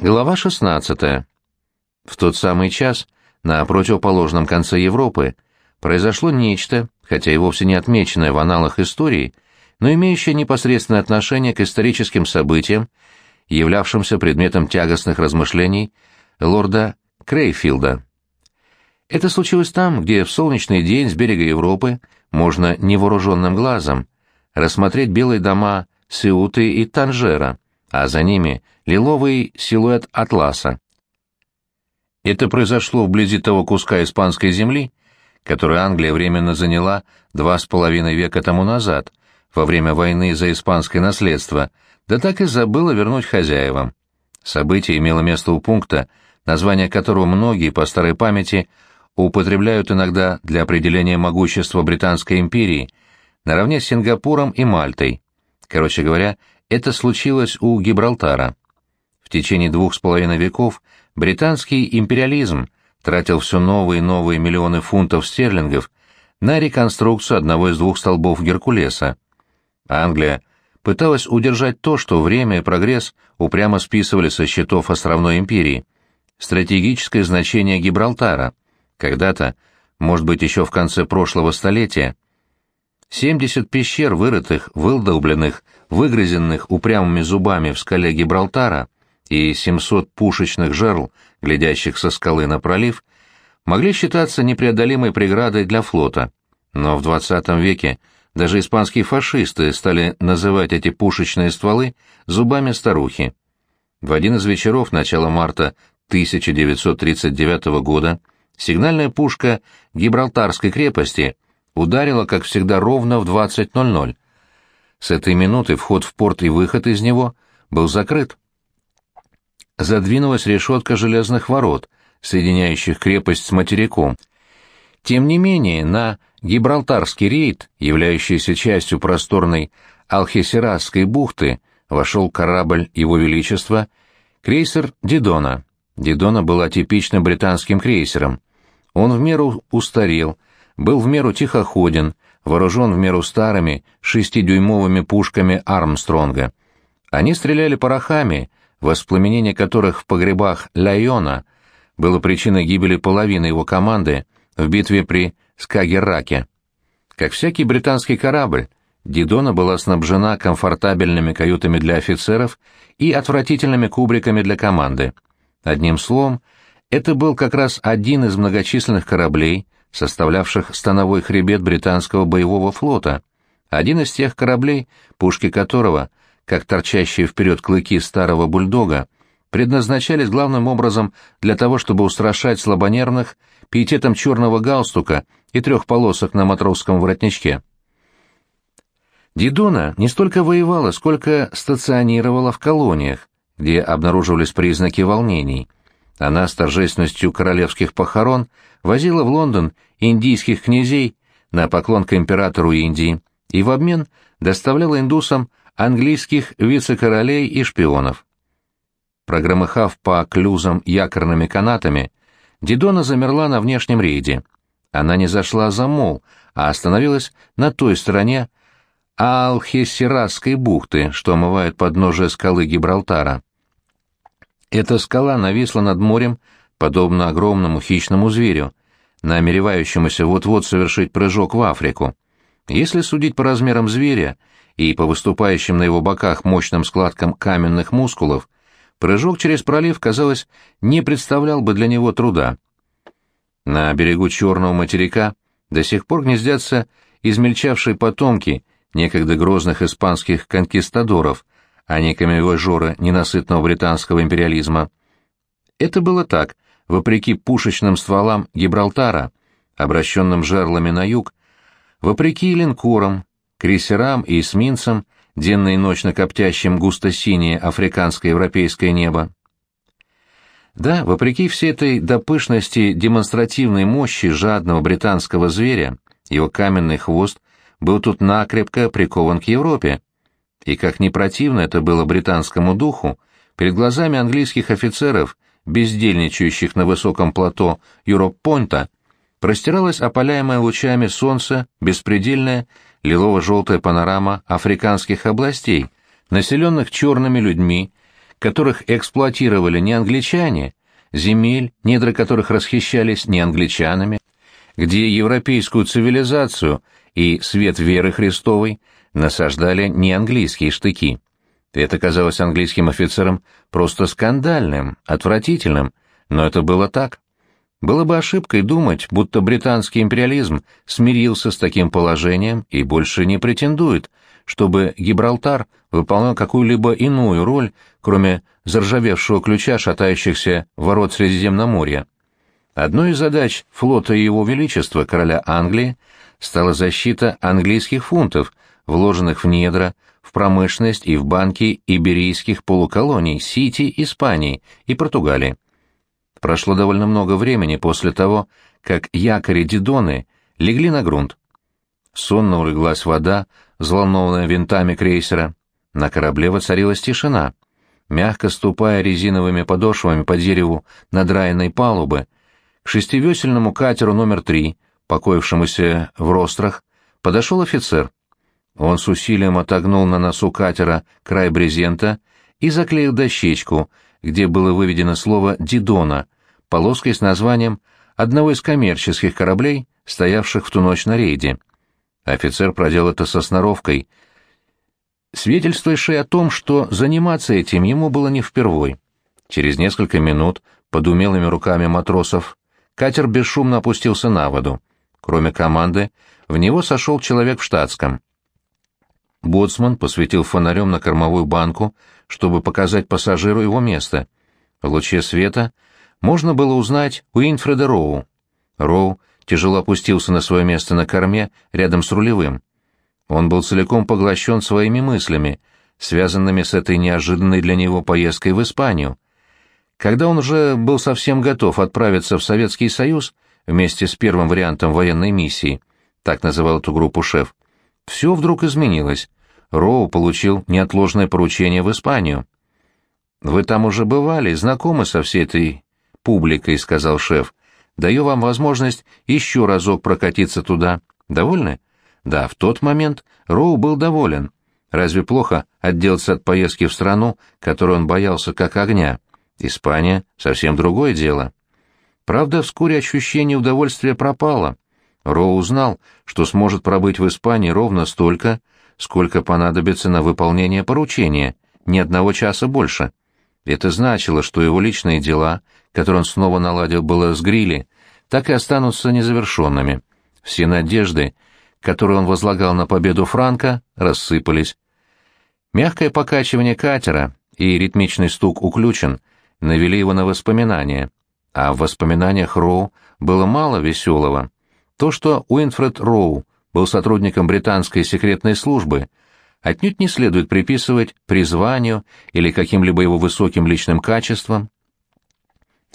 Глава 16. В тот самый час на противоположном конце Европы произошло нечто, хотя и вовсе не отмеченное в аналах истории, но имеющее непосредственное отношение к историческим событиям, являвшимся предметом тягостных размышлений лорда Крейфилда. Это случилось там, где в солнечный день с берега Европы можно невооруженным глазом рассмотреть белые дома Сеуты и Танжера, а за ними лиловый силуэт Атласа. Это произошло вблизи того куска испанской земли, который Англия временно заняла два с половиной века тому назад, во время войны за испанское наследство, да так и забыла вернуть хозяевам. Событие имело место у пункта, название которого многие по старой памяти употребляют иногда для определения могущества Британской империи, наравне с Сингапуром и Мальтой. Короче говоря, это случилось у Гибралтара. В течение двух с половиной веков британский империализм тратил все новые и новые миллионы фунтов стерлингов на реконструкцию одного из двух столбов Геркулеса. Англия пыталась удержать то, что время и прогресс упрямо списывали со счетов островной империи. Стратегическое значение Гибралтара. Когда-то, может быть, еще в конце прошлого столетия, 70 пещер, вырытых, выдолбленных, выгрызенных упрямыми зубами в скале Гибралтара, и 700 пушечных жерл, глядящих со скалы на пролив, могли считаться непреодолимой преградой для флота. Но в 20 веке даже испанские фашисты стали называть эти пушечные стволы зубами старухи. В один из вечеров начала марта 1939 года сигнальная пушка Гибралтарской крепости – ударила, как всегда, ровно в 20.00. С этой минуты вход в порт и выход из него был закрыт. Задвинулась решетка железных ворот, соединяющих крепость с материком. Тем не менее, на Гибралтарский рейд, являющийся частью просторной Алхесерасской бухты, вошел корабль Его Величества, крейсер «Дидона». «Дидона» была типичным британским крейсером. Он в меру устарел, был в меру тихоходен, вооружен в меру старыми шестидюймовыми пушками Армстронга. Они стреляли порохами, воспламенение которых в погребах Лайона было причиной гибели половины его команды в битве при Скагерраке. Как всякий британский корабль, Дидона была снабжена комфортабельными каютами для офицеров и отвратительными кубриками для команды. Одним словом, это был как раз один из многочисленных кораблей, составлявших становой хребет британского боевого флота, один из тех кораблей, пушки которого, как торчащие вперед клыки старого бульдога, предназначались главным образом для того, чтобы устрашать слабонервных пиететом черного галстука и трех полосок на матросском воротничке. Дидона не столько воевала, сколько стационировала в колониях, где обнаруживались признаки волнений. Она с торжественностью королевских похорон возила в Лондон индийских князей на поклон к императору Индии и в обмен доставляла индусам английских вице-королей и шпионов. Прогромыхав по клюзам якорными канатами, Дидона замерла на внешнем рейде. Она не зашла за мол, а остановилась на той стороне Алхесирасской бухты, что омывает подножие скалы Гибралтара. Эта скала нависла над морем, подобно огромному хищному зверю, намеревающемуся вот-вот совершить прыжок в Африку. Если судить по размерам зверя и по выступающим на его боках мощным складкам каменных мускулов, прыжок через пролив, казалось, не представлял бы для него труда. На берегу Черного материка до сих пор гнездятся измельчавшие потомки некогда грозных испанских конкистадоров, а не камевожора ненасытного британского империализма. Это было так — вопреки пушечным стволам Гибралтара, обращенным жерлами на юг, вопреки линкорам, крейсерам и эсминцам, денно и ночно коптящим густо-синее африканское европейское небо. Да, вопреки всей этой допышности демонстративной мощи жадного британского зверя, его каменный хвост был тут накрепко прикован к Европе. И как не противно это было британскому духу, перед глазами английских офицеров бездельничающих на высоком плато Юроп-Пойнта, простиралась опаляемая лучами солнца беспредельная лилово-желтая панорама африканских областей, населенных черными людьми, которых эксплуатировали не англичане, земель, недра которых расхищались не англичанами, где европейскую цивилизацию и свет веры Христовой насаждали не английские штыки. Это казалось английским офицерам просто скандальным, отвратительным, но это было так. Было бы ошибкой думать, будто британский империализм смирился с таким положением и больше не претендует, чтобы Гибралтар выполнял какую-либо иную роль, кроме заржавевшего ключа шатающихся ворот Средиземноморья. Одной из задач флота Его Величества, короля Англии, стала защита английских фунтов, вложенных в недра, в промышленность и в банки иберийских полуколоний Сити, Испании и Португалии. Прошло довольно много времени после того, как якори Дидоны легли на грунт. Сонно улеглась вода, взволнованная винтами крейсера. На корабле воцарилась тишина. Мягко ступая резиновыми подошвами по дереву надраенной палубы, к шестивесельному катеру номер три, покоившемуся в рострах, подошел офицер. Он с усилием отогнул на носу катера край брезента и заклеил дощечку, где было выведено слово «Дидона», полоской с названием одного из коммерческих кораблей, стоявших в ту ночь на рейде. Офицер проделал это со сноровкой, свидетельствующей о том, что заниматься этим ему было не впервой. Через несколько минут, под умелыми руками матросов, катер бесшумно опустился на воду. Кроме команды, в него сошел человек в штатском. Боцман посветил фонарем на кормовую банку, чтобы показать пассажиру его место. В луче света можно было узнать Уинфреда Роу. Роу тяжело опустился на свое место на корме рядом с рулевым. Он был целиком поглощен своими мыслями, связанными с этой неожиданной для него поездкой в Испанию. Когда он уже был совсем готов отправиться в Советский Союз вместе с первым вариантом военной миссии, так называл эту группу шеф, все вдруг изменилось. Роу получил неотложное поручение в Испанию. «Вы там уже бывали, знакомы со всей этой публикой», — сказал шеф. «Даю вам возможность еще разок прокатиться туда. Довольны?» Да, в тот момент Роу был доволен. Разве плохо отделаться от поездки в страну, которую он боялся как огня? Испания — совсем другое дело. Правда, вскоре ощущение удовольствия пропало. Роу узнал, что сможет пробыть в Испании ровно столько, сколько понадобится на выполнение поручения, ни одного часа больше. Это значило, что его личные дела, которые он снова наладил было с Грилли, так и останутся незавершенными. Все надежды, которые он возлагал на победу Франка, рассыпались. Мягкое покачивание катера и ритмичный стук уключен навели его на воспоминания, а в воспоминаниях Роу было мало веселого. То, что Уинфред Роу был сотрудником британской секретной службы, отнюдь не следует приписывать призванию или каким-либо его высоким личным качествам.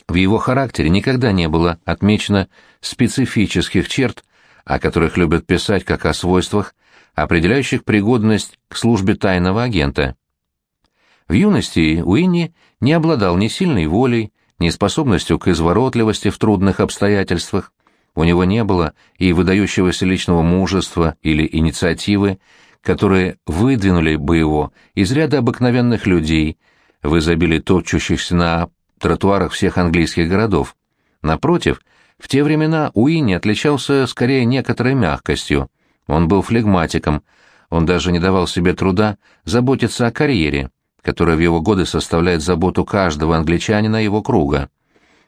В его характере никогда не было отмечено специфических черт, о которых любят писать как о свойствах, определяющих пригодность к службе тайного агента. В юности Уинни не обладал ни сильной волей, ни способностью к изворотливости в трудных обстоятельствах, у него не было и выдающегося личного мужества или инициативы, которые выдвинули бы его из ряда обыкновенных людей, в изобилии топчущихся на тротуарах всех английских городов. Напротив, в те времена Уинни отличался скорее некоторой мягкостью. Он был флегматиком, он даже не давал себе труда заботиться о карьере, которая в его годы составляет заботу каждого англичанина его круга.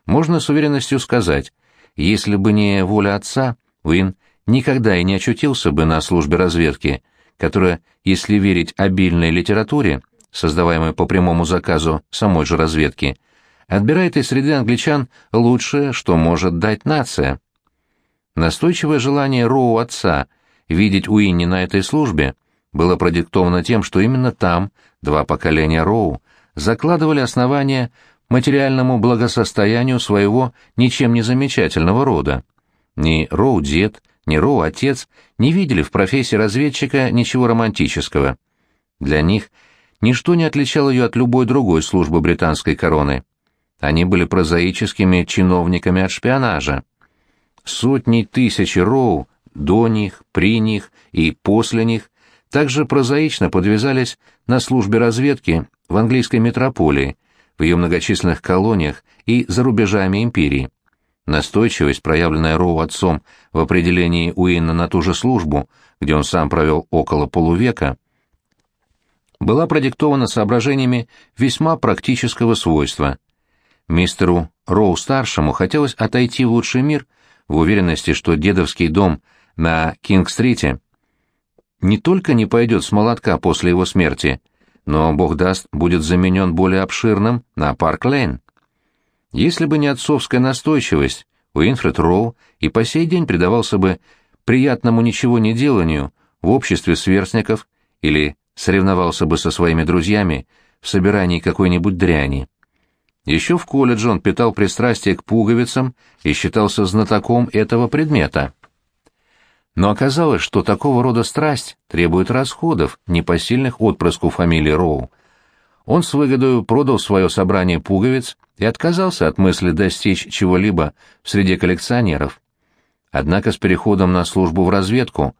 Можно с уверенностью сказать, если бы не воля отца, Уин никогда и не очутился бы на службе разведки, которая, если верить обильной литературе, создаваемой по прямому заказу самой же разведки, отбирает из среды англичан лучшее, что может дать нация. Настойчивое желание Роу отца видеть Уинни на этой службе было продиктовано тем, что именно там два поколения Роу закладывали основания материальному благосостоянию своего ничем не замечательного рода. Ни Роу-дед, ни Роу-отец не видели в профессии разведчика ничего романтического. Для них ничто не отличало ее от любой другой службы британской короны. Они были прозаическими чиновниками от шпионажа. Сотни тысяч Роу до них, при них и после них также прозаично подвязались на службе разведки в английской метрополии, в ее многочисленных колониях и за рубежами империи. Настойчивость, проявленная Роу отцом в определении Уинна на ту же службу, где он сам провел около полувека, была продиктована соображениями весьма практического свойства. Мистеру Роу-старшему хотелось отойти в лучший мир в уверенности, что дедовский дом на Кинг-стрите не только не пойдет с молотка после его смерти, но, бог даст, будет заменен более обширным на Парк-Лейн. Если бы не отцовская настойчивость, Уинфред Роу и по сей день предавался бы приятному ничего не деланию в обществе сверстников или соревновался бы со своими друзьями в собирании какой-нибудь дряни. Еще в колледже он питал пристрастие к пуговицам и считался знатоком этого предмета. Но оказалось, что такого рода страсть требует расходов, непосильных отпрыску фамилии Роу. Он с выгодою продал свое собрание пуговиц и отказался от мысли достичь чего-либо в среде коллекционеров. Однако с переходом на службу в разведку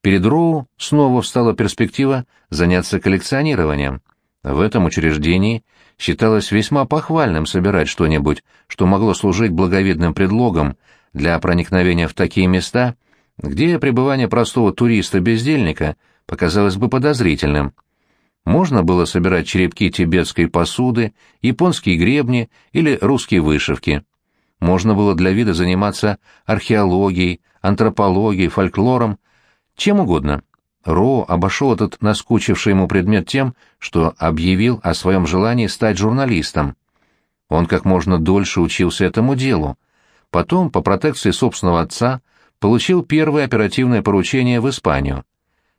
перед Роу снова встала перспектива заняться коллекционированием. В этом учреждении считалось весьма похвальным собирать что-нибудь, что могло служить благовидным предлогом для проникновения в такие места, где пребывание простого туриста-бездельника показалось бы подозрительным. Можно было собирать черепки тибетской посуды, японские гребни или русские вышивки. Можно было для вида заниматься археологией, антропологией, фольклором, чем угодно. Роу обошел этот наскучивший ему предмет тем, что объявил о своем желании стать журналистом. Он как можно дольше учился этому делу. Потом, по протекции собственного отца, получил первое оперативное поручение в Испанию.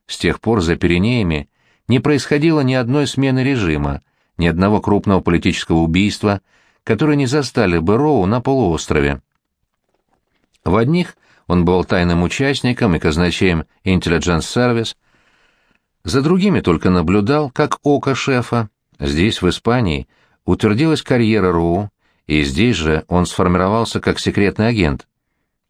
С тех пор за Пиренеями не происходило ни одной смены режима, ни одного крупного политического убийства, которые не застали бы Роу на полуострове. В одних он был тайным участником и казначеем Intelligence Service, за другими только наблюдал, как око шефа. Здесь, в Испании, утвердилась карьера Роу, и здесь же он сформировался как секретный агент.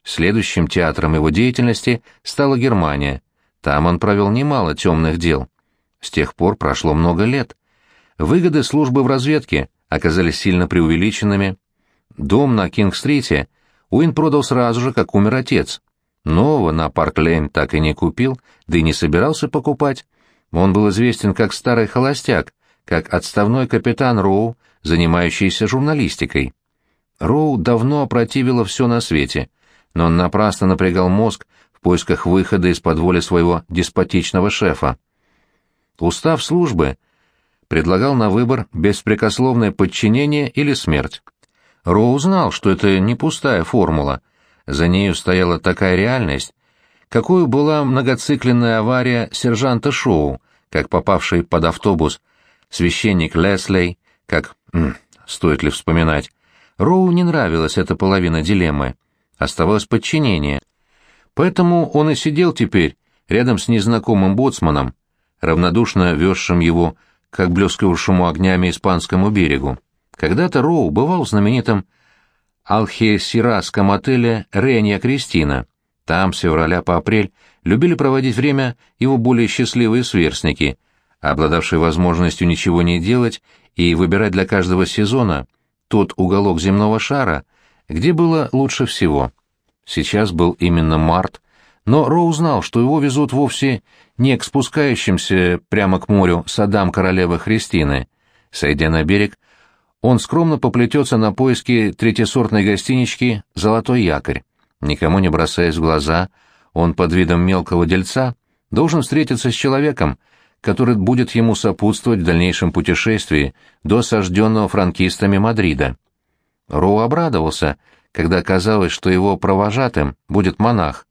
Следующим театром его деятельности стала Германия. Там он провел немало темных дел. С тех пор прошло много лет. Выгоды службы в разведке оказались сильно преувеличенными. Дом на Кинг-стрите — Уин продал сразу же, как умер отец. Нового на Парк-Лейн так и не купил, да и не собирался покупать. Он был известен как старый холостяк, как отставной капитан Роу, занимающийся журналистикой. Роу давно опротивило все на свете, но он напрасно напрягал мозг в поисках выхода из-под воли своего деспотичного шефа. Устав службы предлагал на выбор беспрекословное подчинение или смерть. Роу знал, что это не пустая формула. За нею стояла такая реальность, какой была многоцикленная авария сержанта Шоу, как попавший под автобус священник Леслей, как... Стоит ли вспоминать. Роу не нравилась эта половина дилеммы. Оставалось подчинение. Поэтому он и сидел теперь рядом с незнакомым боцманом, равнодушно везшим его, как блескавшему огнями испанскому берегу. Когда-то Роу бывал в знаменитом алхесирасском отеле «Ренья Кристина». Там с февраля по апрель любили проводить время его более счастливые сверстники, обладавшие возможностью ничего не делать и выбирать для каждого сезона тот уголок земного шара, где было лучше всего. Сейчас был именно март, но Роу знал, что его везут вовсе не к спускающимся прямо к морю садам королевы Христины. Сойдя на берег, он скромно поплетется на поиски третьесортной гостинички «Золотой якорь». Никому не бросаясь в глаза, он под видом мелкого дельца должен встретиться с человеком, который будет ему сопутствовать в дальнейшем путешествии до осажденного франкистами Мадрида. Роу обрадовался, когда оказалось, что его провожатым будет монах.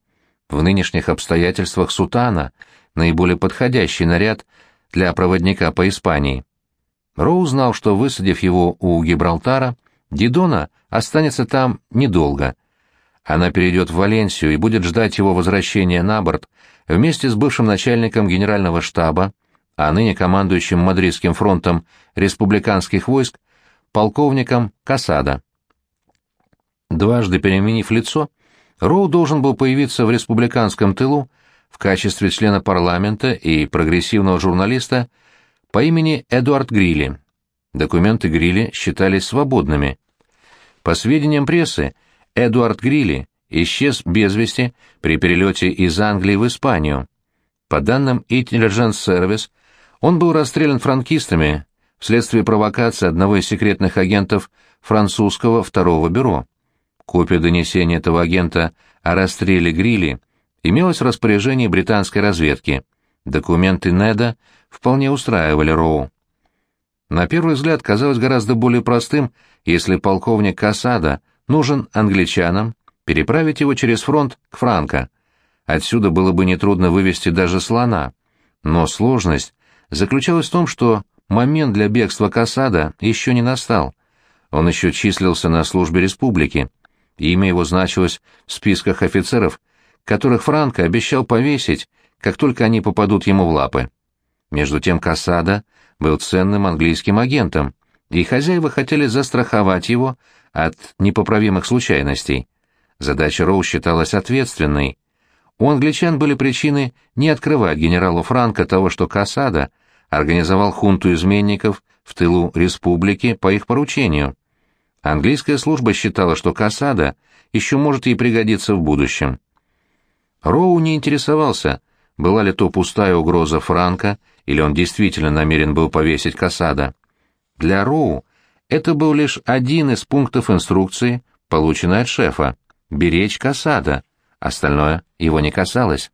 В нынешних обстоятельствах сутана — наиболее подходящий наряд для проводника по Испании. Роу знал, что, высадив его у Гибралтара, Дидона останется там недолго. Она перейдет в Валенсию и будет ждать его возвращения на борт вместе с бывшим начальником генерального штаба, а ныне командующим Мадридским фронтом республиканских войск, полковником Касада. Дважды переменив лицо, Роу должен был появиться в республиканском тылу в качестве члена парламента и прогрессивного журналиста по имени Эдуард Грилли. Документы Грилли считались свободными. По сведениям прессы, Эдуард Грилли исчез без вести при перелете из Англии в Испанию. По данным Intelligence Service, он был расстрелян франкистами вследствие провокации одного из секретных агентов французского второго бюро. Копия донесения этого агента о расстреле Грилли имелась в распоряжении британской разведки. Документы Неда вполне устраивали Роу. На первый взгляд казалось гораздо более простым, если полковник Касада нужен англичанам, переправить его через фронт к Франко. Отсюда было бы нетрудно вывести даже слона. Но сложность заключалась в том, что момент для бегства Касада еще не настал. Он еще числился на службе республики. Имя его значилось в списках офицеров, которых Франко обещал повесить, как только они попадут ему в лапы. Между тем Касада был ценным английским агентом, и хозяева хотели застраховать его от непоправимых случайностей. Задача Роу считалась ответственной. У англичан были причины не открывать генералу Франко того, что Касада организовал хунту изменников в тылу республики по их поручению. Английская служба считала, что Касада еще может ей пригодиться в будущем. Роу не интересовался, была ли то пустая угроза Франка, или он действительно намерен был повесить Касада. Для Роу это был лишь один из пунктов инструкции, полученной от шефа — беречь Касада, остальное его не касалось.